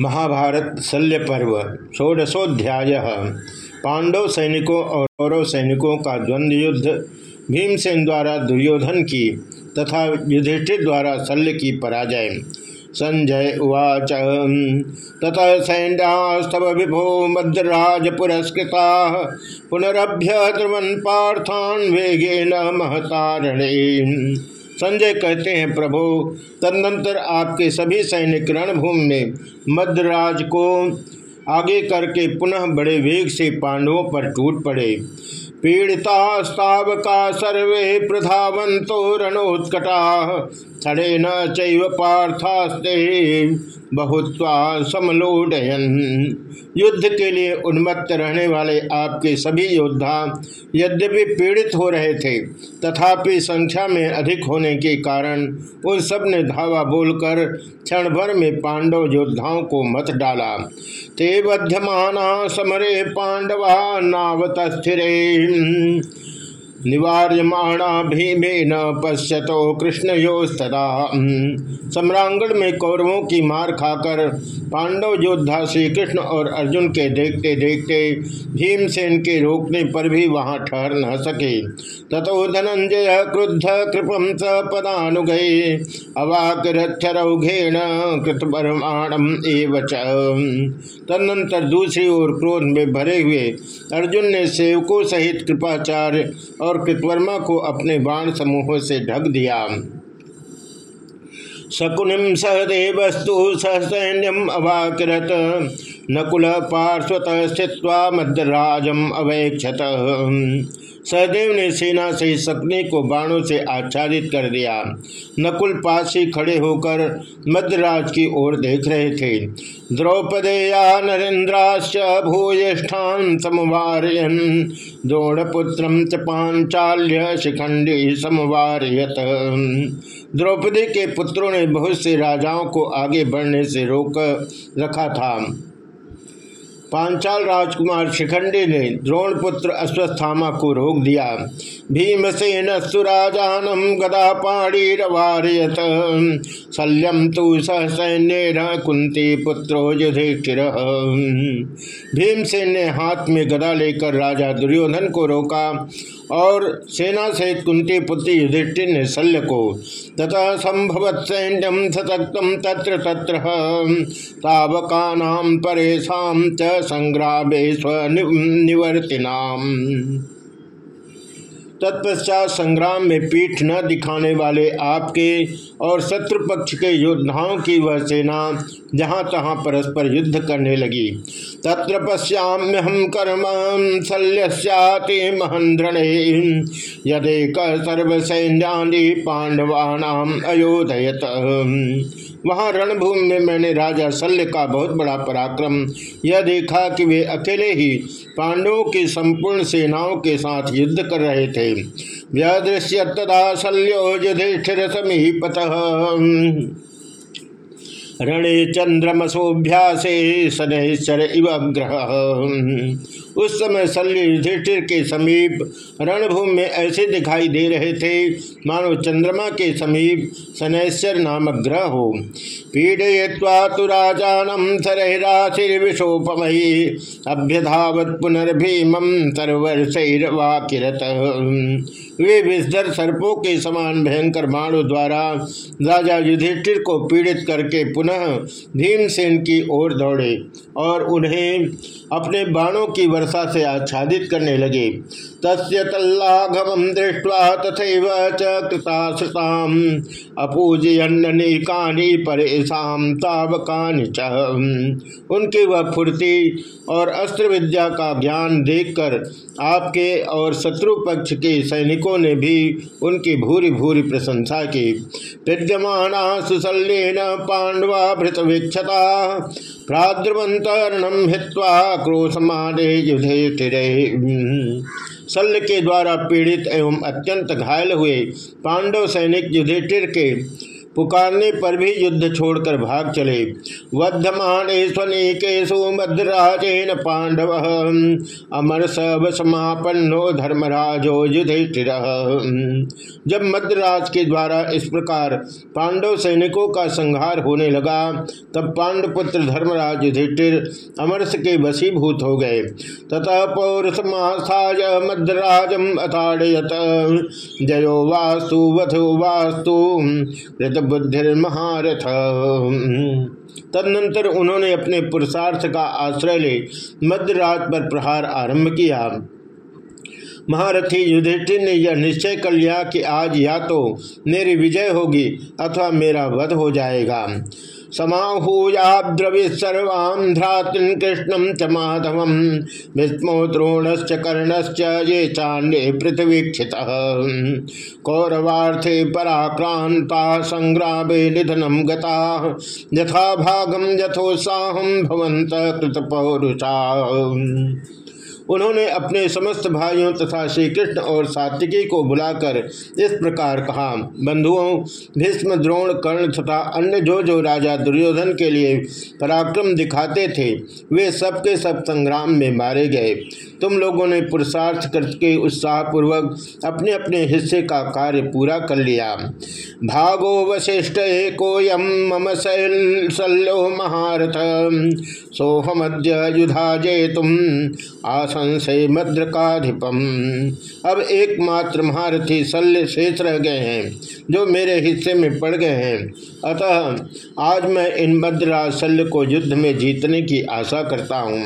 महाभारत शल्य पर्व, षोडशोध्याय। पांडव सैनिकों और कौरव सैनिकों का द्वंद्व युद्ध भीमसेन द्वारा दुर्योधन की तथा युधिष्ठिर द्वारा शल्य की पराजय। संजय उवाच, ततः सैन्यास्तव विभो मद्राज पुरस्कृता पुनरभ्य द्रवन पार्थान वेगे न महतारणे। संजय कहते हैं, प्रभु, तदनंतर आपके सभी सैनिक रणभूमि में मद्राज को आगे करके पुनः बड़े वेग से पांडवों पर टूट पड़े। पीड़ितास्तावका सर्वे प्रधावंतो रणोत्कटा थड़े न चैव पार्थास्ते। बहुत्वा समलोडयन। युद्ध के लिए उन्मत्त रहने वाले आपके सभी योद्धा यद्यपि पीड़ित हो रहे थे, तथापि संख्या में अधिक होने के कारण उन सबने धावा बोलकर क्षण भर में पांडव योद्धाओं को मत डाला। ते बध्यमाना समरे पांडवा नावत स्थिरे निवार्यमाणा भीमेन पश्यतो कृष्ण योस्तदा। सम्रांगण में कौरवों की मार खाकर पांडव योद्धा श्री कृष्ण और अर्जुन के देखते देखते भीमसेन के रोकने पर भी वहाँ ठहर न सके। ततो धनंजय क्रुद्ध कृपम स पदानुगये। अवाकरथरौघेण कृतपरमाणम एवच तदनंतर दूसरी ओर क्रोध में भरे हुए अर्जुन ने सेवकों सहित कृपाचार्य और कृतवर्मा को अपने बाण समूहों से ढक दिया। शकुनिम सहदेवस्तु सहसैन्यम अवाकिरत नकुल पार्श्वत स्थित्वा मध्यराजम अवैक्षत। सहदेव ने सेना से सकने को बाणों से आच्छादित कर दिया। नकुल पास ही खड़े होकर मध्यराज की ओर देख रहे थे। द्रौपदेया नरेन्द्राश्च भूयिष्ठान समवारयन। द्रोणपुत्र पांचाल्य शिखंडी समवारयत। द्रौपदी के पुत्रों ने बहुत से राजाओं को आगे बढ़ने से रोक रखा था। पांचाल राजकुमार शिखंडी ने द्रोणपुत्र अश्वस्थामा को रोक दिया। भीमसेन सुराजानम गदा पाणी रवारियत। शल्यम तु सहसैन्य कुंती पुत्रो युधिष्ठिर। भीमसेन ने हाथ में गदा लेकर राजा दुर्योधन को रोका। और सेना सहित कुंती पुत्र युधिष्ठिर ने शल्य को तथा संभवत सैन्यम सतक्तम तत्र तत्र तावका परेशा च संग्रामे स्वनिवर्तिनाम तत्पश्चात संग्राम में पीठ न दिखाने वाले आपके और शत्रु पक्ष के योद्धाओं की वह सेना जहाँ तहाँ परस्पर युद्ध करने लगी। तत्र पश्याम्य हम कर्म शल्यति महेन्द्रणे यदेक सर्वसैन्यानि पांडवानाम अयोधयत। वहाँ रणभूमि में मैंने राजा शल्य का बहुत बड़ा पराक्रम यह देखा कि वे अकेले ही पांडवों की संपूर्ण सेनाओं के साथ युद्ध कर रहे थे। व्यदृश्य तदा शल्यो युधिष्ठिर समीपत रणे चंद्रमसोभ्यासे शनैश्चर इव ग्रह। उस समय शल्य युधिष्ठिर के समीप रणभूमि में ऐसे दिखाई दे रहे थे, मानो चंद्रमा के समीप शनैश्वर नामक ग्रह हो। पीड़य्वा तो राजानम सरहराशिर्विशोपमयी अभ्यधावत पुनर्भीमम सर्वर्षैर्वाकिरत वे विषधर सर्पों के समान भयंकर बाणों द्वारा राजा युधिष्ठिर को पीड़ित करके पुनः भीमसेन की ओर दौड़े और उन्हें अपने बाणों की वर्षा से आच्छादित करने लगे। तस्य तल्लाघम दृष्टवा तथा चृताश्रताम अपूजयन्नकानी परेशान तावकानि उनकी वह फुर्ती और अस्त्र विद्या का ज्ञान देखकर आपके और शत्रु पक्ष के सैनिकों ने भी उनकी भूरी भूरी प्रशंसा की। विद्यमान सुशल्यन पांडवा भृत वीक्षता प्राद्रवंतरणम हित्वा क्रोशमाने युधे शल्य के द्वारा पीड़ित एवं अत्यंत घायल हुए पांडव सैनिक युधिष्ठिर के पुकारने पर भी युद्ध छोड़कर भाग चले। वध्यमान स्वनेकेशु पांडव, अमर सब समापन्नो धर्मराजो युधिष्ठिर। जब मध्यराज के द्वारा इस प्रकार पांडव सैनिकों का संहार होने लगा, तब पांडपुत्र धर्मराज युधिष्ठिर अमरस के वशीभूत हो गए। तथा पौरुष मास्थाय मध्यराजम अताड़यत जयो वास्तु वधो वास्तु महारथ तदनंतर उन्होंने अपने पुरुषार्थ का आश्रय ले मध्य रात पर प्रहार आरंभ किया। महारथी युधिष्ठिर ने यह निश्चय कर लिया कि आज या तो मेरी विजय होगी अथवा मेरा वध हो जाएगा। समाहूयाद्रवि सर्वान् कृष्णम च माधव, विस्मो द्रोणश्च कर्णश्च ये चाण्डे पृथ्वीक्षित कौरवार्थे पराक्रांता संग्रामे निधनम गता यथा भागम यथोत्साहम भवंत पौरुषा उन्होंने अपने समस्त भाइयों तथा श्री कृष्ण और सात्विकी को बुलाकर इस प्रकार कहा, बंधुओं, भीष्म, द्रोण, कर्ण तथा अन्य जो जो राजा दुर्योधन के लिए पराक्रम दिखाते थे, वे सबके सब संग्राम में मारे गए। तुम लोगों ने पुरुषार्थ करके उत्साहपूर्वक अपने अपने हिस्से का कार्य पूरा कर लिया। भागो वशिष्ठ एकोयम मम शल्यो महारथ। सोहमद्य युधा जय तुम आसंसे मद्रकाधिपम अब एकमात्र महारथी शल्य शेष रह गए हैं, जो मेरे हिस्से में पड़ गए हैं। अतः आज मैं इन मद्राज शल्य को युद्ध में जीतने की आशा करता हूँ।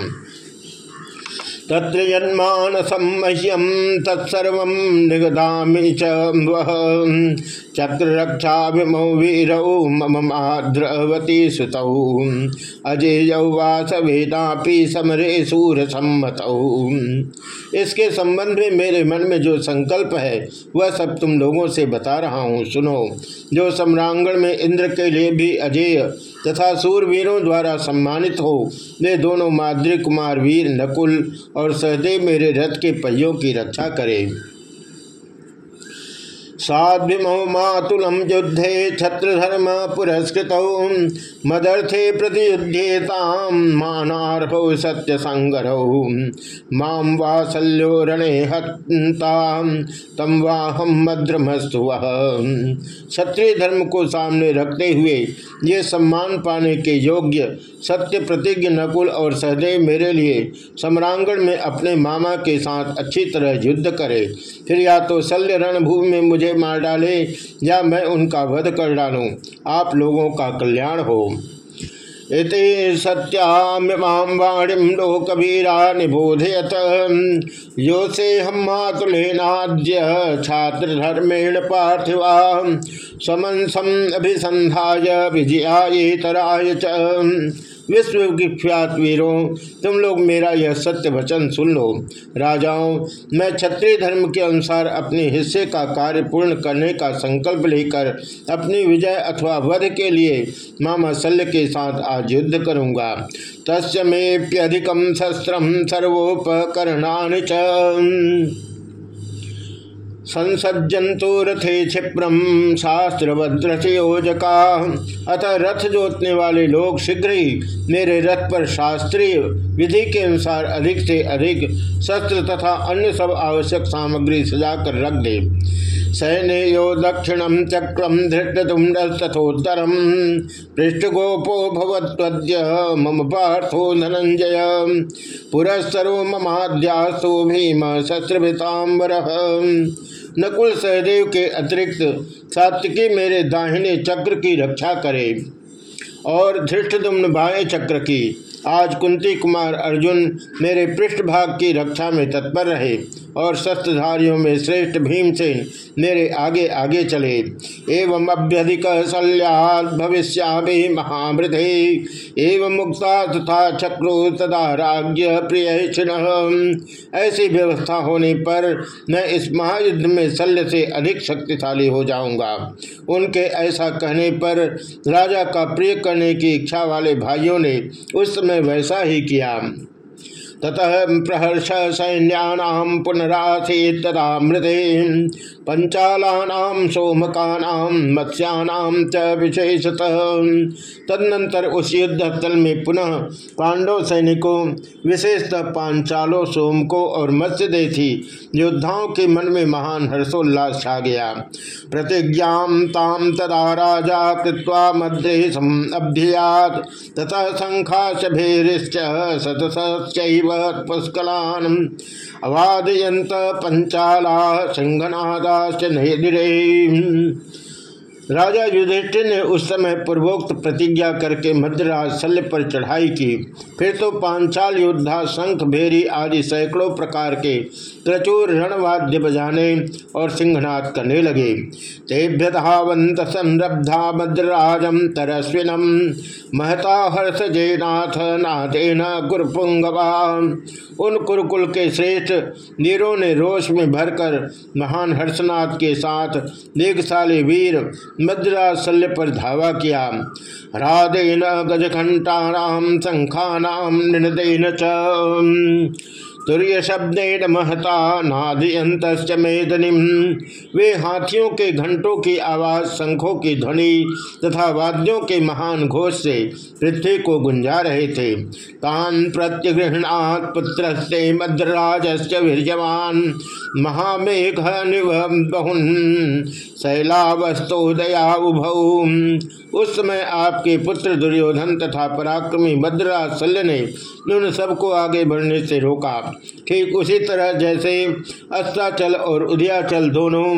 तत्र यन्मानसम मह्यम तत्सर्व निगदामी च वह चक्र रक्षा विमौ वीरौ मम माद्रवती सुतौ। अजय वास वेदापि समरे सूर सम्मत इसके संबंध में मेरे मन में जो संकल्प है, वह सब तुम लोगों से बता रहा हूँ, सुनो। जो सम्रांगण में इंद्र के लिए भी अजेय तथा सूरवीरों द्वारा सम्मानित हो, वे दोनों माद्री कुमार वीर नकुल और सहदेव मेरे रथ के पहियों की रक्षा करे। साध्विमो युद्धे छत्रधर्म पुरस्कृत। मदर्थे प्रतियुध्येताम मानार्हो सत्य संगरौ माम वासल्यो रणे हता तम वाहम मद्रमस्तु वह क्षत्रिय धर्म को सामने रखते हुए ये सम्मान पाने के योग्य सत्य प्रतिज्ञ, नकुल और सहदेव मेरे लिए सम्रांगण में अपने मामा के साथ अच्छी तरह युद्ध करे। फिर या तो शल्य रणभूमि में मुझे मार डाले या मैं उनका वध कर डालूं। आप लोगों का कल्याण हो। इति सत्याम्यमां वाणीं लोकवीरा निबोधयत यो से हम मातुलेनाद्य छात्रधर्मेण पार्थिवा। समंसम अभिसंधाय विजयातराय च। विश्व विख्यात वीरों तुम लोग मेरा यह सत्य वचन सुन लो। राजाओं, मैं क्षत्रिय धर्म के अनुसार अपने हिस्से का कार्य पूर्ण करने का संकल्प लेकर अपनी विजय अथवा वध के लिए मामा शल्य के साथ आज युद्ध करूँगा। तस्मेप्यधिकम शस्त्रम सर्वोपकरणानि च। संसज्जंतो रथे क्षिप्रम शास्त्रभद्रयोजका अतः रथ जोतने वाले लोग शीघ्र ही मेरे रथ पर शास्त्रीय विधि के अनुसार अधिक से अधिक शस्त्र तथा अन्य सब आवश्यक सामग्री सजाकर रख दे। सैन्यो दक्षिणम चक्रम धृष्टुंडस्तथोत्तरम पृष्ठगोपो भवत्वद्य मम पार्थो धनंजय पुरस्सरो ममाद्यासो भीम शस्त्रभितांबर नकुल सहदेव के अतिरिक्त सात्विकी मेरे दाहिने चक्र की रक्षा करे और धृष्टुम्न बाएँ चक्र की। आज कुंती कुमार अर्जुन मेरे पृष्ठभाग की रक्षा में तत्पर रहे। और शस्त्रधारियों में श्रेष्ठ भीमसेन मेरे आगे आगे चले। एवं अभ्यधिक शल्याद भविष्या महामृधे। एवं मुक्ता तथा चक्रो तदा राज्य प्रिय ऐसी व्यवस्था होने पर मैं इस महायुद्ध में शल्य से अधिक शक्तिशाली हो जाऊँगा। उनके ऐसा कहने पर राजा का प्रिय करने की इच्छा वाले भाइयों ने उस समय वैसा ही किया। ततः प्रहर्ष सैन्यानाम पुनरासी तदा मृते पंचालानाम सोमकानाम मत्स्यानाम च विशेषतः। तदनंतर उस युद्ध स्थल में पुनः पांडव सैनिकों, विशेषतः पांचालों, सोमकों और मत्स्य देशी योद्धाओं के मन में महान हर्षोल्लास छा गया। प्रतिज्ञा ताम तदा राजा कृत्वा मध्य अभ्ययात तथा शंखाशभेरिश्च शतशैव पुष्कलान। अवादयंत पंचाला नहिदिरे राजा युधिष्ठिर ने उस समय पूर्वोक्त प्रतिज्ञा करके मध्यराज शल्य पर चढ़ाई की। फिर तो पांचाल योद्धा, शंख, भेरी आदि सैकड़ों प्रकार के प्रचुर रणवाद्य बजाने और सिंहनाथ करने लगे। तेभ्य धावंत संरब्धा मद्रराजम तरस्विनम। महता हर्ष जयनाथ नाथेन गुरुपुंगवा। उन कुरुकुल के श्रेष्ठ वीरों ने रोष में भरकर महान हर्षनाथ के साथ दीघशाली वीर मद्रा शल्य पर धावा किया। राधेन गजघंटाणाम शंखानाम निनदेन च। शब्देन महता नादयंत मेदनी वे हाथियों के घंटों की आवाज़, शंखों की ध्वनि तथा वाद्यों के महान घोष से पृथ्वी को गुंजा रहे थे। तान प्रत्यगृहणात पुत्र मद्रराज वीरजवान महामेघ बहुन। शैलावस्तोदया उभौ। उस समय आपके पुत्र दुर्योधन तथा पराक्रमी मद्रा शल्य ने उन सबको आगे बढ़ने से रोका। ठीक उसी तरह जैसे अस्ताचल और उदयाचल दोनों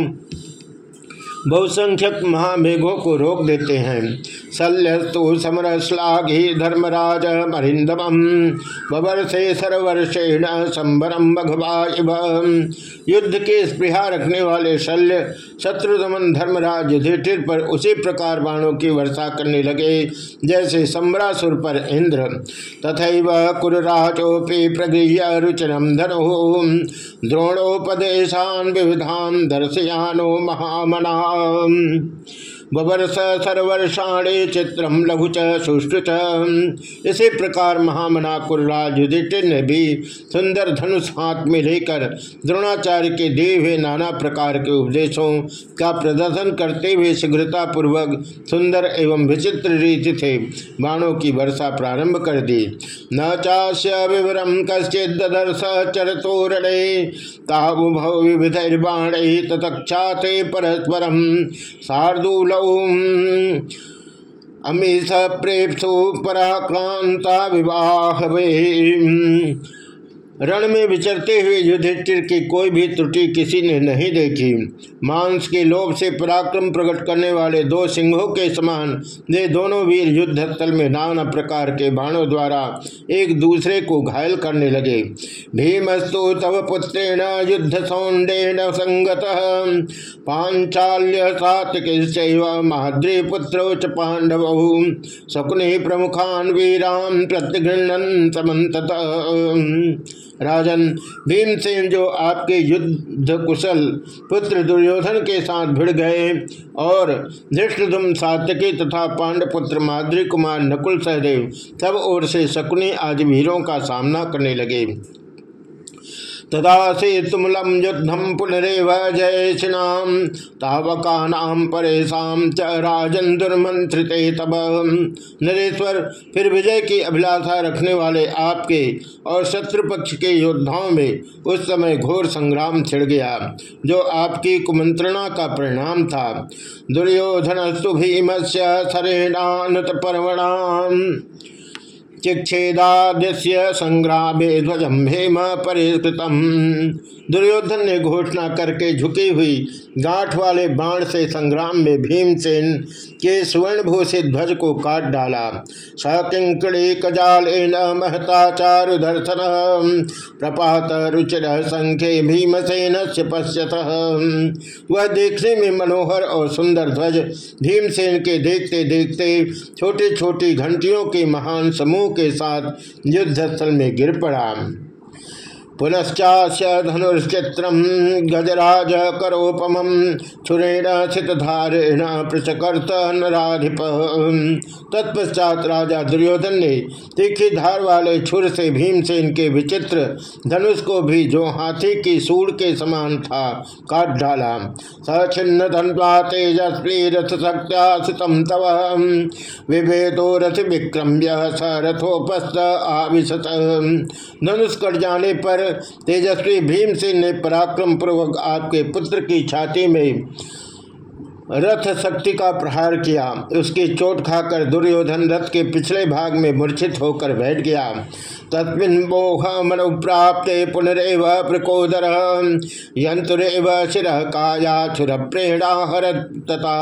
बहुसंख्यक महामेघों को रोक देते हैं। शल्यस्तु समर श्लाघी धर्मराज मरिंदम बवर्षे सर्वर्षेण संबरम भगवा युद्ध के स्पृहा रखने वाले शल्य शत्रुदमन धर्मराज युधिष्ठिर पर उसी प्रकार बाणों की वर्षा करने लगे, जैसे सम्रासुर पर इंद्र। तथा कुरराजोपि प्रगृह्य रुचिरम धनो। द्रोणोपदेशान विविधान दर्शयानो महामना। um, बबरस सर्वर्षाणे चित्रम लघु चुष्टु इसी प्रकार महामना कुर्राज युधिष्ठिर ने भी सुंदर धनुष हाथ में लेकर द्रोणाचार्य के दिए हुए नाना प्रकार के उपदेशों का प्रदर्शन करते हुए शीघ्रता पूर्वक सुंदर एवं विचित्र रीति थे बाणों की वर्षा प्रारंभ कर दी। न चाश्य विवरम कश्चित ददर्श चरतोरणे ताबुभ विविधर्बाणे, ततक्षाते परस्परम शार्दूल अमीष प्रेप्सु पराक्रांता विवाह रण में विचरते हुए युधिष्ठिर की कोई भी त्रुटि किसी ने नहीं देखी। मांस के लोभ से पराक्रम प्रकट करने वाले दो सिंहों के समान वे दोनों वीर युद्ध स्थल में नाना प्रकार के बाणों द्वारा एक दूसरे को घायल करने लगे। भीमस्तु तव पुत्रेण युद्ध सौंडेन संगत। पांचाल्य सात्किश्चैव महाद्री पुत्रोच पांडव। शकुनि प्रमुखान वीरान प्रतिगृहण समत राजन भीमसेन जो आपके युद्ध कुशल पुत्र दुर्योधन के साथ भिड़ गए और धृष्टुम सातकी तथा पांडपुत्र माद्री कुमार नकुल सहदेव सब ओर से शकुनी आदि वीरों का सामना करने लगे। तदा से तुमलम युद्धम पुनरव जयशिनाम तावका परेशा च राजन दुर्मंत्रित तब। नरेश्वर, फिर विजय की अभिलाषा रखने वाले आपके और शत्रु पक्ष के योद्धाओं में उस समय घोर संग्राम छिड़ गया, जो आपकी कुमंत्रणा का परिणाम था। दुर्योधन भीम से सरेणानुत पर्वणाम चिक्षेदाद्य संग्रामे ध्वजम हेम परिष्कृतम। दुर्योधन ने घोषणा करके झुकी हुई गांठ वाले बाण से संग्राम में भीमसेन के स्वर्ण भूषित ध्वज को काट डाला। सकिंकड़ी कजाल महता चारु दर्शन। प्रपात रुचिर संख्य भीमसेन से पश्यत। वह देखने में मनोहर और सुंदर ध्वज भीमसेन के देखते देखते छोटी छोटी घंटियों के महान समूह के साथ युद्धस्थल में गिर पड़ा। पुनश्चास्य धनुर्चित्रम गजराज करोपम छुरेण धारेण पृछकर्त नाधिप तत्पश्चात राजा दुर्योधन ने तीखी धार वाले छुर से, भीमसेन के विचित्र धनुष को भी जो हाथी की सूर के समान था, काट डाला। सचिन्न धनवा तेजस्वी रथ शक्त्या सुतम तव। विभेदो रथ विक्रम्य स रथोपस्थ आविशत। धनुष कट जाने पर तेजस्वी भीमसेन ने पराक्रम पूर्वक आपके पुत्र की छाती में रथ शक्ति का प्रहार किया। उसकी चोट खाकर दुर्योधन रथ के पिछले भाग में मूर्छित होकर बैठ गया। तस्मिन् मोह मनु प्राप्ते पुनरव प्रकोदर यंतुरव शिर काया छुर प्रेरणा हर तथा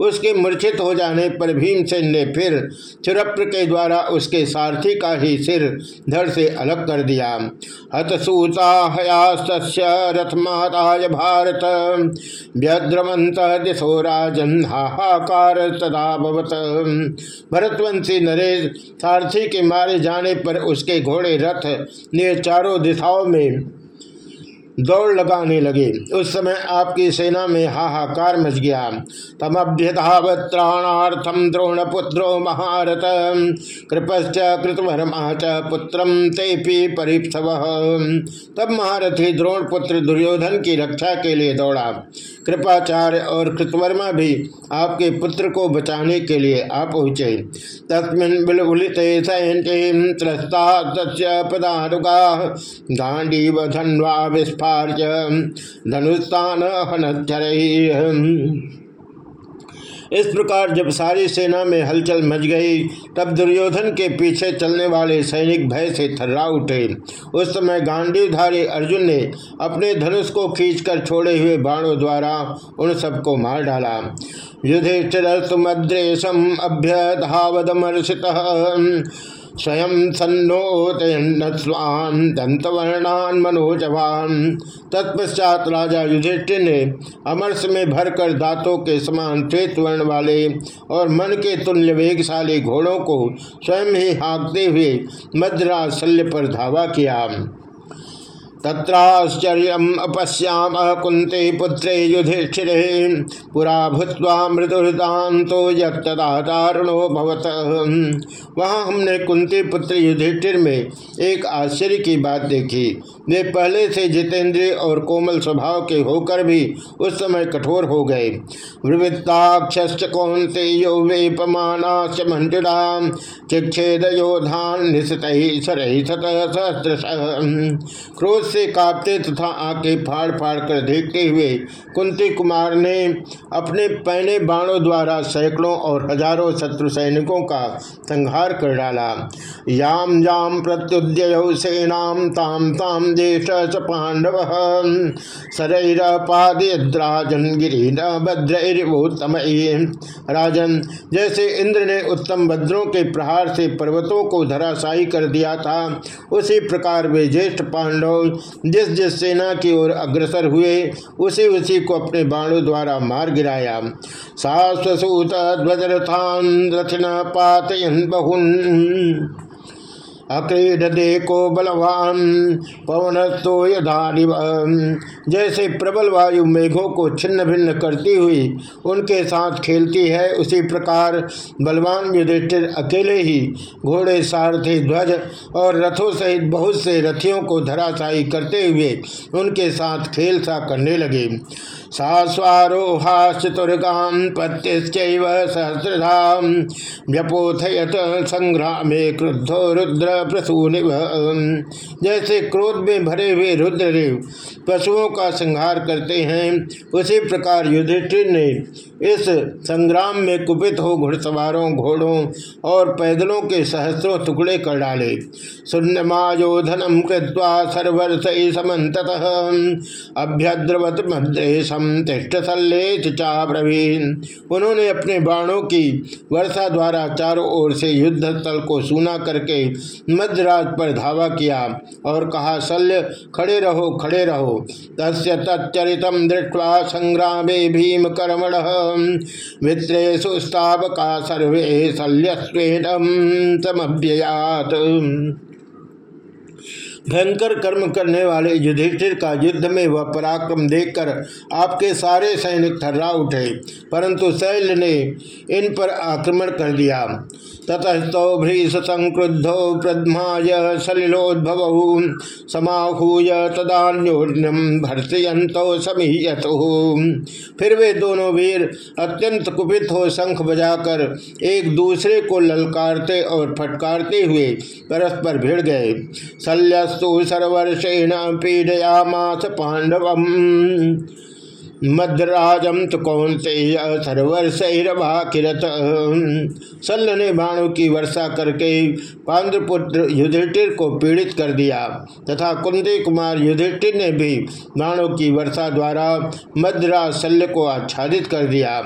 उसके मूर्छित हो जाने पर भीमसेन ने फिर छुरप्र के द्वारा उसके सारथी का ही सिर धड़ से अलग कर दिया। हतसूता हयास्त रथमाताय भारत व्यद्रमंत दिशो राजन हाहाकार तदा भरतवंशी नरेश सारथी के मारे जाने पर उसके घोड़े रथ ने चारों दिशाओं में दौड़ लगाने लगे। उस समय आपकी सेना में हाहाकार मच गया। तमभ्यधावत्राणार्थम द्रोण पुत्रो महारथ, कृपश्च कृतवर्मा च पुत्रम तेपी परिप्सव। तब महारथी द्रोण पुत्र दुर्योधन की रक्षा के लिए दौड़ा। कृपाचार्य और कृतवर्मा भी आपके पुत्र को बचाने के लिए आ पहुँचे। तस्मिन बिलबुलित सैन्य त्रस्ता पदानुगा। व धनवा विस्फार्य धनुस्तान हनचर इस प्रकार जब सारी सेना में हलचल मच गई, तब दुर्योधन के पीछे चलने वाले सैनिक भय से थर्रा उठे। उस समय गांडीवधारी अर्जुन ने अपने धनुष को खींचकर छोड़े हुए बाणों द्वारा उन सबको मार डाला। युधिष्ठिर सुमद्रेशम अभ्यधावदमर्षित। स्वयं सन्नोतयन्न स्वान दंतवर्णान मनोजवान तत्पश्चात राजा युधिष्ठि ने अमरस में भरकर दांतों के समान श्वेत वर्ण वाले और मन के तुल्य वेगशाली घोड़ों को स्वयं ही हाँकते हुए मद्रा शल्य पर धावा किया। तत्राश्चर्य अपश्याम कुंते पुत्रे युधिष्ठिर। पुरा भूतवा मृदुदातो यदारुणो भवत। वहाँ हमने कुंती पुत्र युधिष्ठिर में एक आश्चर्य की बात देखी। वे पहले से जितेंद्रिय और कोमल स्वभाव के होकर भी उस समय कठोर हो गए। वृवृत्ताक्ष कौंते यो वेपमानाश्च मंडुरा चिक्षेद योधान निशित सहस्र क्रोध से कांपते तथा आके फाड़ फाड़ कर देखते हुए कुंती कुमार ने अपने पहने बाणों द्वारा सैकड़ों और हज़ारों शत्रु सैनिकों का संहार कर डाला। याम जाम प्रत्युदय सेनाम ताम ताम देश च पांडव। सरैर पादराजन गिरी न भद्रोत्तम राजन, जैसे इंद्र ने उत्तम भद्रों के प्रहार से पर्वतों को धराशायी कर दिया था, उसी प्रकार वे ज्येष्ठ पांडव जिस जिस सेना की ओर अग्रसर हुए, उसी उसी को अपने बाणों द्वारा मार गिराया। सासूत ध्वजरथान रचना पात बहुन। अक्रीडे को बलवान पवन तो जैसे प्रबल वायु मेघों को छिन्न भिन्न करती हुई उनके साथ खेलती है, उसी प्रकार बलवान युधिष्ठिर अकेले ही घोड़े सारथी ध्वज और रथों सहित बहुत से रथियों को धराशायी करते हुए उनके साथ खेल सा करने लगे। सा स्वारोहाश्चतुर्गाम पत्यश्चैव सहस्रधाम, व्यपोथयत संग्राम क्रुद्धो रुद्र प्रसूनिव जैसे क्रोध में भरे हुए रुद्रदेव पशुओं का संहार करते हैं, उसी प्रकार युधिष्ठिर ने इस संग्राम में कुपित हो घुड़सवारों, घोड़ों और पैदलों के सहस्रों टुकड़े कर डाले। शून्यमायोधनम कृत्वा सर्वर्ष समत अभ्यद्रवत तिष्ठसल्ले चाब्रवीन। उन्होंने अपने बाणों की वर्षा द्वारा चारों ओर से युद्ध स्थल को सूना करके मध्यराज पर धावा किया और कहा, शल्य, खड़े रहो खड़े रहो। तस्य तच्चरितम दृष्टवा संग्रामे भीम कर्मण मित्रेशु स्तावका सर्वे शल्यस्वेदम समभ्ययात। भयंकर कर्म करने वाले युधिष्ठिर का युद्ध में वह पराक्रम देखकर आपके सारे सैनिक थर्रा उठे, परंतु शैल ने इन पर आक्रमण कर दिया। ततस्तो भ्रीस संक्रुद्धो प्रद्माय सलिलोद्भव समाहूय तदान्योन्यम भर्तयंतो समीयतो। फिर वे दोनों वीर अत्यंत कुपित हो शंख बजाकर एक दूसरे को ललकारते और फटकारते हुए परस्पर भिड़ गए। शल्यस्तु सर्वर्षेण पीडयामास पांडवम मद्राजम तो कौन से सरवर किरत सल्ल ने बाणों की वर्षा करके पांद्रपुत्र युधिष्ठिर को पीड़ित कर दिया। तथा कुंदी कुमार युधिष्ठिर ने भी बाणों की वर्षा द्वारा मद्राज शल्य को आच्छादित कर दिया।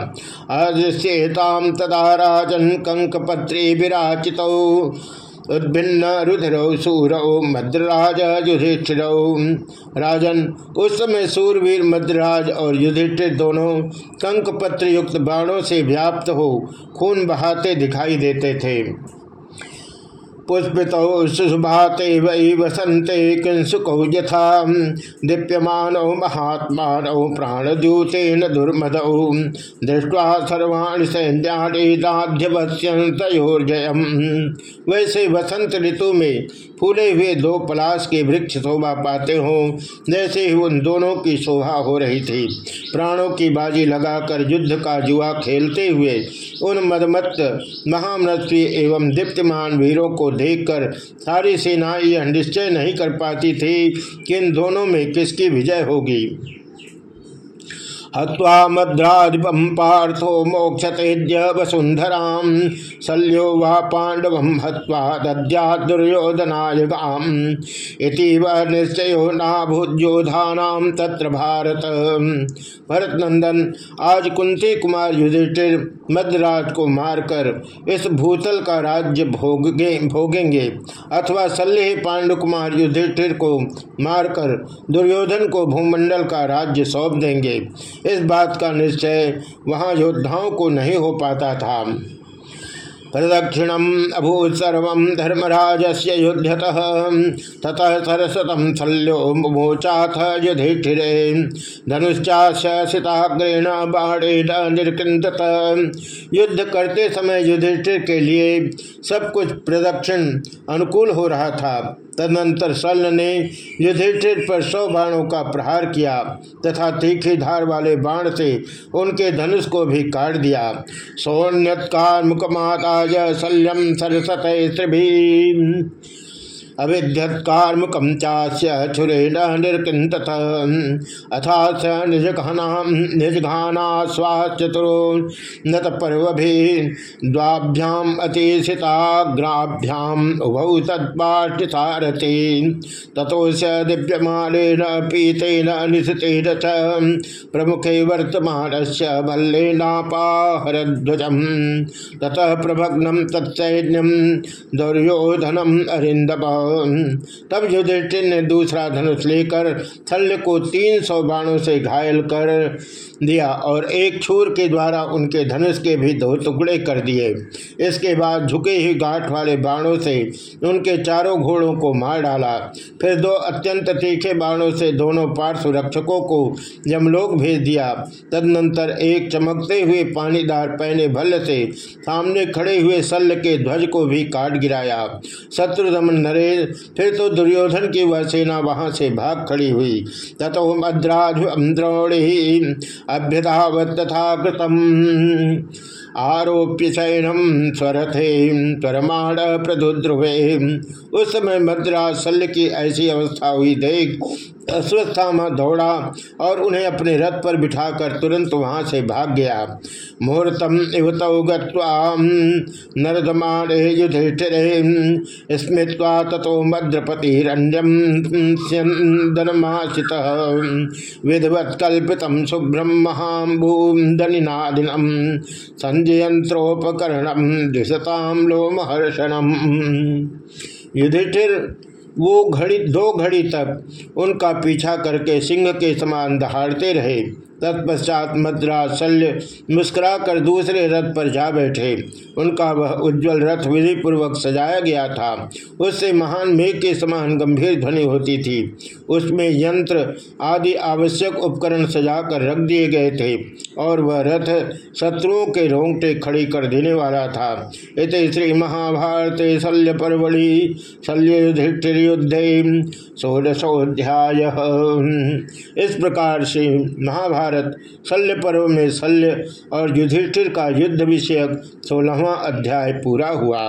अदृश्यताम तदा राजन कंकपत्री विराचित उद्भिन्न रुधिरौ, सूरौ, मद्राज, युधिष्ठिर। राजन, उस समय सूरवीर मद्रराज और युधिष्ठिर दोनों कंकपत्र युक्त बाणों से व्याप्त हो, खून बहाते दिखाई देते थे। पुष्पित सुभाते वै वसंते किंसुकौ यथा दीप्यमान महात्मा प्राणद्यूतेन दुर्मदौ। दृष्टवा सर्वाणी सैन्याणी दाध्यवस्योर्जयम वैसे वसंत ऋतु में फूले हुए दो पलाश के वृक्ष शोभा पाते हो, जैसे ही उन दोनों की शोभा हो रही थी। प्राणों की बाजी लगाकर युद्ध का जुआ खेलते हुए उन मदमत्त महामनस्वी एवं दीप्तिमान वीरों को देखकर सारी सेनाएँ यह निश्चय नहीं कर पाती थी कि इन दोनों में किसकी विजय होगी। हवा मद्राधिपम पार्थो मोक्षतेज्य वसुंधरा शल्यो वा पांडव हत्वा दद्या दुर्योधनायगाम। निश्चयो तत्र भारत। भरत नंदन आज कुंती कुमार युधिष्ठिर मद्राज को मारकर इस भूतल का राज्य भोगे, भोगेंगे। अथवा शल्य पांडु कुमार युधिष्ठिर को मारकर दुर्योधन को भूमंडल का राज्य सौंप देंगे। इस बात का निश्चय वहाँ योद्धाओं को नहीं हो पाता था। प्रदक्षिणम अभूत सर्व धर्मराज से युद्धत ततः सरसतम शल्यो मोचाथ युधिष्ठिरे। धनुष्चाशिताग्रेण बाणेन निर्कृत युद्ध करते समय युधिष्ठिर के लिए सब कुछ प्रदक्षिण अनुकूल हो रहा था। तदनंतर शल्य ने युधिष्ठिर पर सौ बाणों का प्रहार किया तथा तीखी धार वाले बाण से उनके धनुष को भी काट दिया। सौन्यत्कार मुकमाता शल्यम सरसत चास्य छुरेण निर्कित अथा स निजघना निजघाना स्वाचतुरो नत पर्व द्वाभ्याम अतिशिताग्राभ्याम उभौ तत्पाठिसारथि तथोश दिव्यमालेन पीतेन निशितेन च प्रमुखे से ततः प्रभग्नम तत्सैन्यम दुर्योधनम अरिंदम तब युधिष्ठिर ने दूसरा धनुष लेकर थल्य को तीन सौ बाणों से घायल कर दिया और एक छूर के द्वारा उनके धनुष के भी दो टुकड़े कर दिए। इसके बाद झुके ही गांठ वाले बाणों से उनके चारों घोड़ों को मार डाला। फिर दो अत्यंत तीखे बाणों से दोनों पार्श्व रक्षकों को यमलोक भेज दिया। तदनंतर एक चमकते हुए पानीदार पहने भल्ल से सामने खड़े हुए सल्ल के ध्वज को भी काट गिराया। शत्रुदमन नरेश फिर फिर तो दुर्योधन की वह सेना वहाँ से भाग खड़ी हुई। तथो मद्राज अभ्यधावत तथा कृतम। आरोप्य शयनम स्वरथे परमाण प्रदुद्रुवे। उस समय मद्रास शल्य की ऐसी अवस्था हुई देख अश्वस्थामा दौड़ा और उन्हें अपने रथ पर बिठाकर तुरंत वहाँ से भाग गया। मुहूर्तम इवतौ गरदमाणे युधिष्ठिरे, स्मृत्वा तथो मद्रपतिरण्यम स्यन्दनमाशित विधवत कल्पित शुभ्रम महाबूदनिनादिनम संजयंत्रोपकरणम दिशताम लोमहर्षणम। युधिष्ठिर वो घड़ी दो घड़ी तक उनका पीछा करके सिंह के समान दहाड़ते रहे। तत्पश्चात मद्रा शल्य मुस्कुरा कर दूसरे रथ पर जा बैठे। उनका वह उज्जवल रथ विधि पूर्वक सजाया गया था। उससे महान मेघ के समान गंभीर ध्वनि होती थी। उसमें यंत्र आदि आवश्यक उपकरण सजाकर रख दिए गए थे और वह रथ शत्रुओं के रोंगटे खड़ी कर देने वाला था। इत श्री महाभारत शल्य परवड़ी शल्य युद्ध षोडशोध्याय इस प्रकार से महाभारत शल्य पर्व में शल्य और युधिष्ठिर का युद्ध विषयक सोलहवा अध्याय पूरा हुआ।